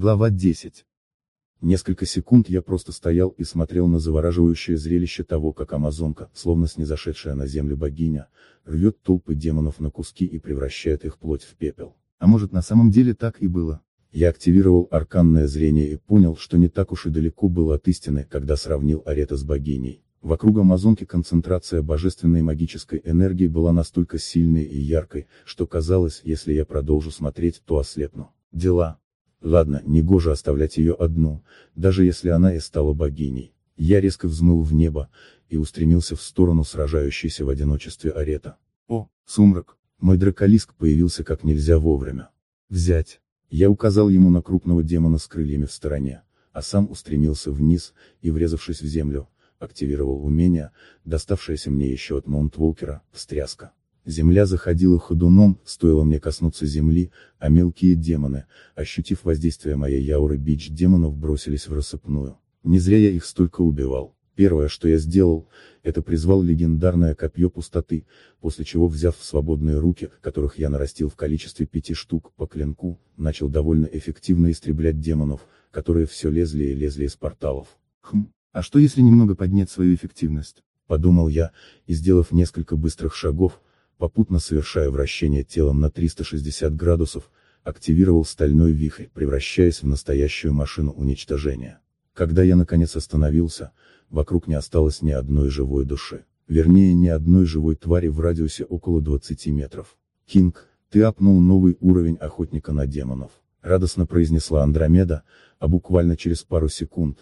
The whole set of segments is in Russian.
Глава 10. Несколько секунд я просто стоял и смотрел на завораживающее зрелище того, как Амазонка, словно снизошедшая на землю богиня, рвет толпы демонов на куски и превращает их плоть в пепел. А может на самом деле так и было? Я активировал арканное зрение и понял, что не так уж и далеко было от истины, когда сравнил Арета с богиней. Вокруг Амазонки концентрация божественной магической энергии была настолько сильной и яркой, что казалось, если я продолжу смотреть, то ослепну. Дела. Ладно, негоже оставлять ее одну, даже если она и стала богиней. Я резко взмыл в небо, и устремился в сторону сражающейся в одиночестве арета. О, сумрак! Мой драколиск появился как нельзя вовремя. Взять. Я указал ему на крупного демона с крыльями в стороне, а сам устремился вниз, и врезавшись в землю, активировал умение, доставшееся мне еще от Маунтволкера, встряска. Земля заходила ходуном, стоило мне коснуться земли, а мелкие демоны, ощутив воздействие моей яуры бич демонов бросились в рассыпную. Не зря я их столько убивал. Первое, что я сделал, это призвал легендарное копье пустоты, после чего взяв в свободные руки, которых я нарастил в количестве пяти штук, по клинку, начал довольно эффективно истреблять демонов, которые все лезли и лезли из порталов. Хм, а что если немного поднять свою эффективность? Подумал я, и сделав несколько быстрых шагов, попутно совершая вращение телом на 360 градусов, активировал стальной вихрь, превращаясь в настоящую машину уничтожения. Когда я наконец остановился, вокруг не осталось ни одной живой души. Вернее, ни одной живой твари в радиусе около 20 метров. «Кинг, ты апнул новый уровень охотника на демонов», — радостно произнесла Андромеда, а буквально через пару секунд,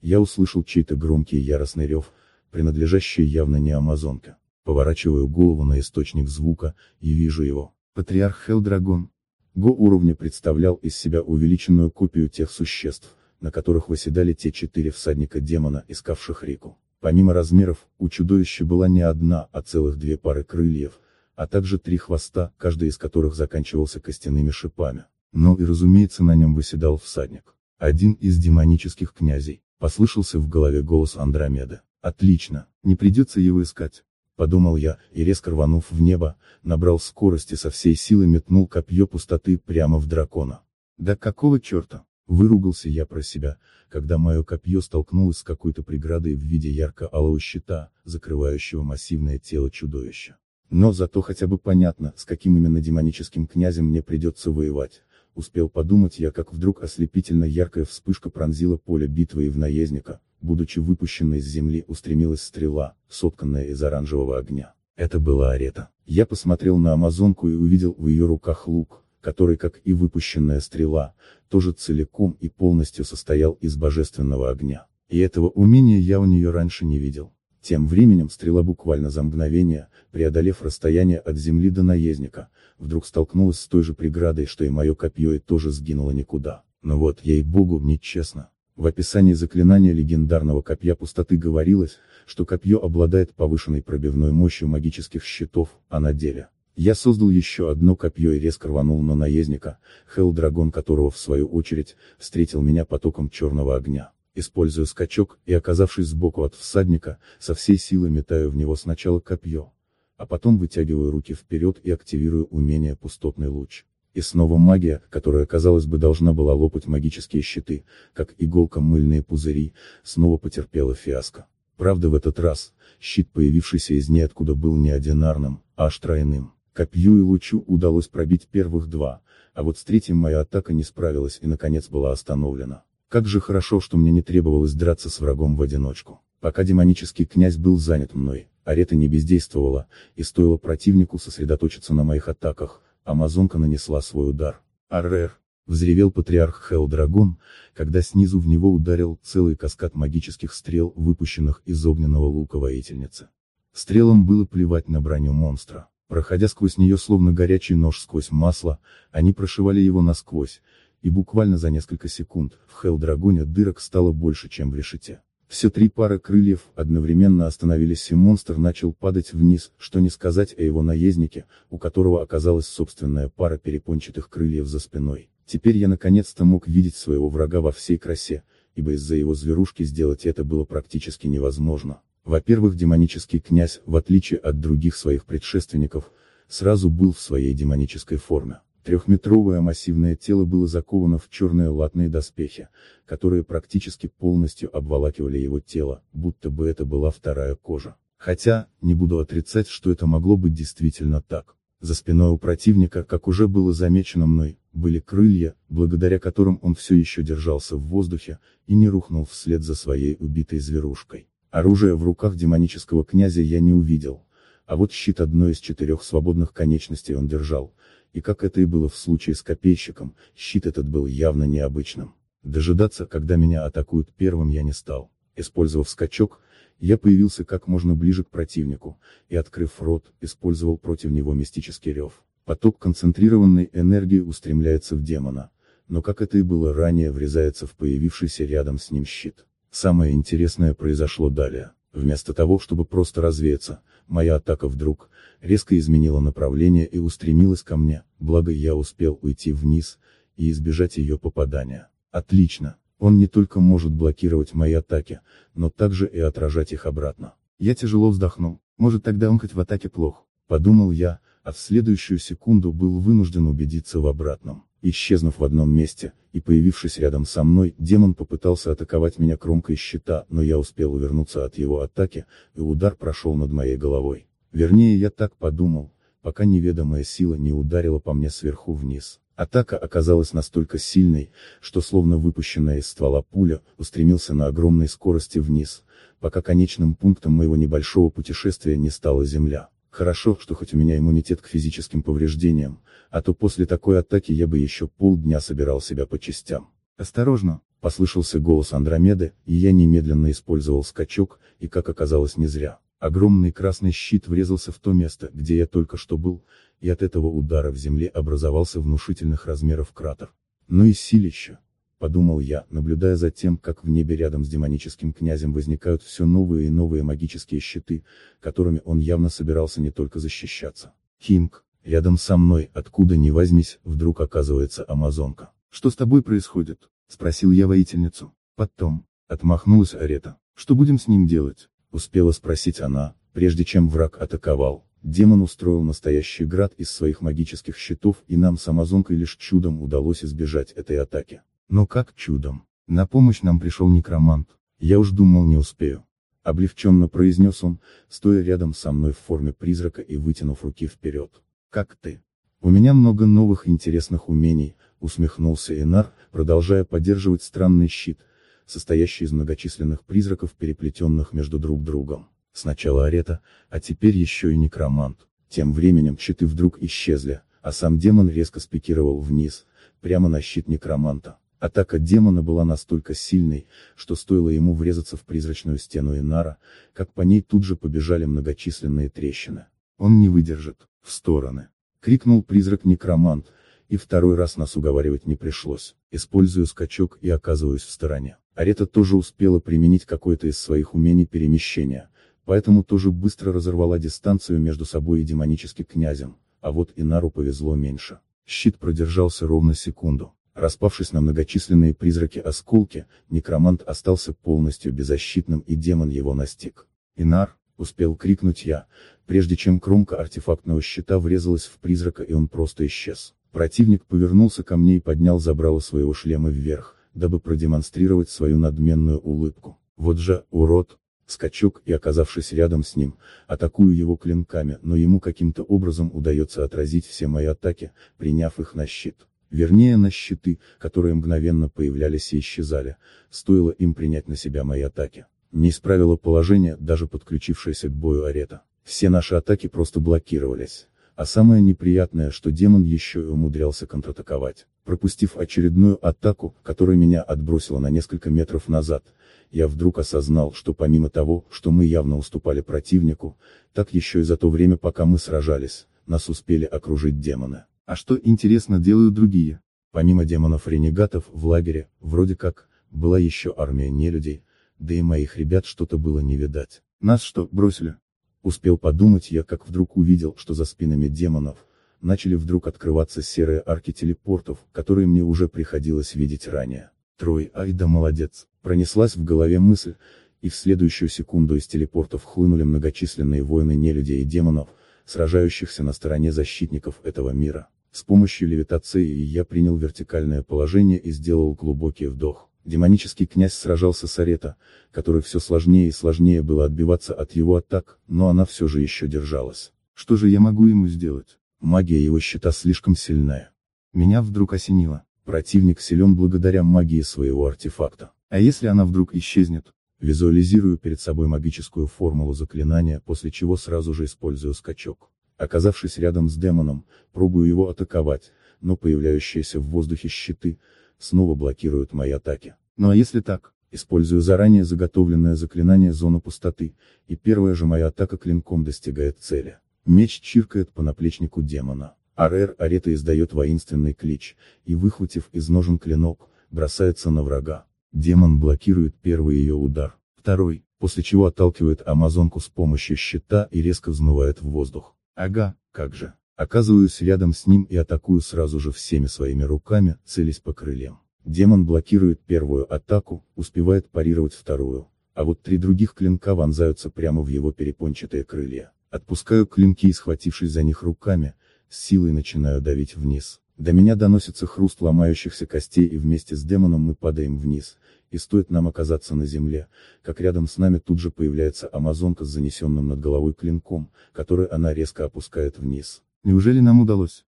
я услышал чей-то громкий яростный рев, принадлежащий явно не Амазонке. Поворачиваю голову на источник звука, и вижу его. Патриарх Хелдрагон. Го уровня представлял из себя увеличенную копию тех существ, на которых восседали те четыре всадника-демона, искавших реку. Помимо размеров, у чудовища была не одна, а целых две пары крыльев, а также три хвоста, каждый из которых заканчивался костяными шипами. Ну и разумеется на нем восседал всадник. Один из демонических князей. Послышался в голове голос Андромеды. Отлично, не придется его искать подумал я, и резко рванув в небо, набрал скорость и со всей силы метнул копье пустоты прямо в дракона. Да какого черта? Выругался я про себя, когда мое копье столкнулось с какой-то преградой в виде ярко-алого щита, закрывающего массивное тело чудовища. Но зато хотя бы понятно, с каким именно демоническим князем мне придется воевать. Успел подумать я, как вдруг ослепительно яркая вспышка пронзила поле битвы и в наездника, будучи выпущенной с земли, устремилась стрела, сотканная из оранжевого огня. Это была арета. Я посмотрел на амазонку и увидел в ее руках лук, который, как и выпущенная стрела, тоже целиком и полностью состоял из божественного огня. И этого умения я у нее раньше не видел. Тем временем стрела буквально за мгновение, преодолев расстояние от земли до наездника, вдруг столкнулась с той же преградой, что и мое копье и тоже сгинуло никуда. Но вот, ей-богу, нечестно. В описании заклинания легендарного копья пустоты говорилось, что копье обладает повышенной пробивной мощью магических щитов, а на деле. Я создал еще одно копье и резко рванул на наездника, Хелл Драгон которого в свою очередь, встретил меня потоком черного огня. Используя скачок, и оказавшись сбоку от всадника, со всей силы метаю в него сначала копье, а потом вытягиваю руки вперед и активирую умение пустотный луч. И снова магия, которая, казалось бы, должна была лопать магические щиты, как иголка мыльные пузыри, снова потерпела фиаско. Правда в этот раз, щит, появившийся из ниоткуда, был не одинарным, а аж тройным. Копью и лучу удалось пробить первых два, а вот с третьим моя атака не справилась и наконец была остановлена. Как же хорошо, что мне не требовалось драться с врагом в одиночку. Пока демонический князь был занят мной, арета не бездействовала, и стоило противнику сосредоточиться на моих атаках, Амазонка нанесла свой удар. Аррер! Взревел патриарх Хелл-Драгон, когда снизу в него ударил целый каскад магических стрел, выпущенных из огненного лука воительницы. Стрелам было плевать на броню монстра. Проходя сквозь нее словно горячий нож сквозь масло, они прошивали его насквозь, и буквально за несколько секунд, в Хелл-Драгоне дырок стало больше, чем в решете. Все три пары крыльев одновременно остановились и монстр начал падать вниз, что не сказать о его наезднике, у которого оказалась собственная пара перепончатых крыльев за спиной. Теперь я наконец-то мог видеть своего врага во всей красе, ибо из-за его зверушки сделать это было практически невозможно. Во-первых, демонический князь, в отличие от других своих предшественников, сразу был в своей демонической форме. Трехметровое массивное тело было заковано в черные латные доспехи, которые практически полностью обволакивали его тело, будто бы это была вторая кожа. Хотя, не буду отрицать, что это могло быть действительно так. За спиной у противника, как уже было замечено мной, были крылья, благодаря которым он все еще держался в воздухе, и не рухнул вслед за своей убитой зверушкой. Оружия в руках демонического князя я не увидел, а вот щит одной из четырех свободных конечностей он держал, и как это и было в случае с копейщиком, щит этот был явно необычным. Дожидаться, когда меня атакуют первым я не стал. Использовав скачок, я появился как можно ближе к противнику, и открыв рот, использовал против него мистический рев. Поток концентрированной энергии устремляется в демона, но как это и было ранее врезается в появившийся рядом с ним щит. Самое интересное произошло далее. Вместо того, чтобы просто развеяться, моя атака вдруг, резко изменила направление и устремилась ко мне, благо я успел уйти вниз, и избежать ее попадания. Отлично, он не только может блокировать мои атаки, но также и отражать их обратно. Я тяжело вздохнул, может тогда он хоть в атаке плох, подумал я, а в следующую секунду был вынужден убедиться в обратном. Исчезнув в одном месте, и появившись рядом со мной, демон попытался атаковать меня кромкой щита, но я успел увернуться от его атаки, и удар прошел над моей головой. Вернее я так подумал, пока неведомая сила не ударила по мне сверху вниз. Атака оказалась настолько сильной, что словно выпущенная из ствола пуля, устремился на огромной скорости вниз, пока конечным пунктом моего небольшого путешествия не стала земля. Хорошо, что хоть у меня иммунитет к физическим повреждениям, а то после такой атаки я бы еще полдня собирал себя по частям. Осторожно, послышался голос Андромеды, и я немедленно использовал скачок, и как оказалось не зря. Огромный красный щит врезался в то место, где я только что был, и от этого удара в земле образовался внушительных размеров кратер. Ну и силище подумал я, наблюдая за тем, как в небе рядом с демоническим князем возникают все новые и новые магические щиты, которыми он явно собирался не только защищаться. Кинг, рядом со мной, откуда ни возьмись, вдруг оказывается амазонка. Что с тобой происходит? Спросил я воительницу. Потом, отмахнулась Арета. Что будем с ним делать? Успела спросить она, прежде чем враг атаковал. Демон устроил настоящий град из своих магических щитов и нам с Амазонкой лишь чудом удалось избежать этой атаки. Но как чудом. На помощь нам пришел некромант. Я уж думал не успею. Облегченно произнес он, стоя рядом со мной в форме призрака и вытянув руки вперед. Как ты? У меня много новых интересных умений, усмехнулся Энар, продолжая поддерживать странный щит, состоящий из многочисленных призраков, переплетенных между друг другом. Сначала арета, а теперь еще и некромант. Тем временем щиты вдруг исчезли, а сам демон резко спикировал вниз, прямо на щит некроманта. Атака демона была настолько сильной, что стоило ему врезаться в призрачную стену Инара, как по ней тут же побежали многочисленные трещины. Он не выдержит, в стороны. Крикнул призрак-некромант, и второй раз нас уговаривать не пришлось. Использую скачок и оказываюсь в стороне. Арета тоже успела применить какое-то из своих умений перемещения, поэтому тоже быстро разорвала дистанцию между собой и демоническим князем, а вот Инару повезло меньше. Щит продержался ровно секунду. Распавшись на многочисленные призраки-осколки, некромант остался полностью беззащитным и демон его настиг. «Инар!» — успел крикнуть я, прежде чем кромка артефактного щита врезалась в призрака и он просто исчез. Противник повернулся ко мне и поднял забрало своего шлема вверх, дабы продемонстрировать свою надменную улыбку. Вот же, урод! Скачок и оказавшись рядом с ним, атакую его клинками, но ему каким-то образом удается отразить все мои атаки, приняв их на щит. Вернее на щиты, которые мгновенно появлялись и исчезали, стоило им принять на себя мои атаки. Не исправило положение даже подключившаяся к бою арета. Все наши атаки просто блокировались. А самое неприятное, что демон еще и умудрялся контратаковать. Пропустив очередную атаку, которая меня отбросила на несколько метров назад, я вдруг осознал, что помимо того, что мы явно уступали противнику, так еще и за то время пока мы сражались, нас успели окружить демоны. А что интересно делают другие? Помимо демонов-ренегатов в лагере, вроде как, была еще армия нелюдей, да и моих ребят что-то было не видать. Нас что, бросили? Успел подумать я, как вдруг увидел, что за спинами демонов, начали вдруг открываться серые арки телепортов, которые мне уже приходилось видеть ранее. Трой, ай да молодец, пронеслась в голове мысль, и в следующую секунду из телепортов хлынули многочисленные воины нелюдей и демонов, сражающихся на стороне защитников этого мира. С помощью левитации я принял вертикальное положение и сделал глубокий вдох. Демонический князь сражался с Арета, который все сложнее и сложнее было отбиваться от его атак, но она все же еще держалась. Что же я могу ему сделать? Магия его щита слишком сильная. Меня вдруг осенило. Противник силен благодаря магии своего артефакта. А если она вдруг исчезнет? Визуализирую перед собой магическую формулу заклинания, после чего сразу же использую скачок. Оказавшись рядом с демоном, пробую его атаковать, но появляющиеся в воздухе щиты, снова блокируют мои атаки. Ну а если так? Использую заранее заготовленное заклинание зоны пустоты, и первая же моя атака клинком достигает цели. Меч чиркает по наплечнику демона. Арер Арета издает воинственный клич, и выхватив из ножен клинок, бросается на врага. Демон блокирует первый ее удар, второй, после чего отталкивает амазонку с помощью щита и резко взмывает в воздух. Ага, как же. Оказываюсь рядом с ним и атакую сразу же всеми своими руками, целясь по крыльям. Демон блокирует первую атаку, успевает парировать вторую, а вот три других клинка вонзаются прямо в его перепончатые крылья. Отпускаю клинки и схватившись за них руками, с силой начинаю давить вниз. До меня доносится хруст ломающихся костей и вместе с демоном мы падаем вниз, и стоит нам оказаться на земле, как рядом с нами тут же появляется амазонка с занесенным над головой клинком, который она резко опускает вниз. Неужели нам удалось?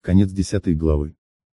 Конец десятой главы.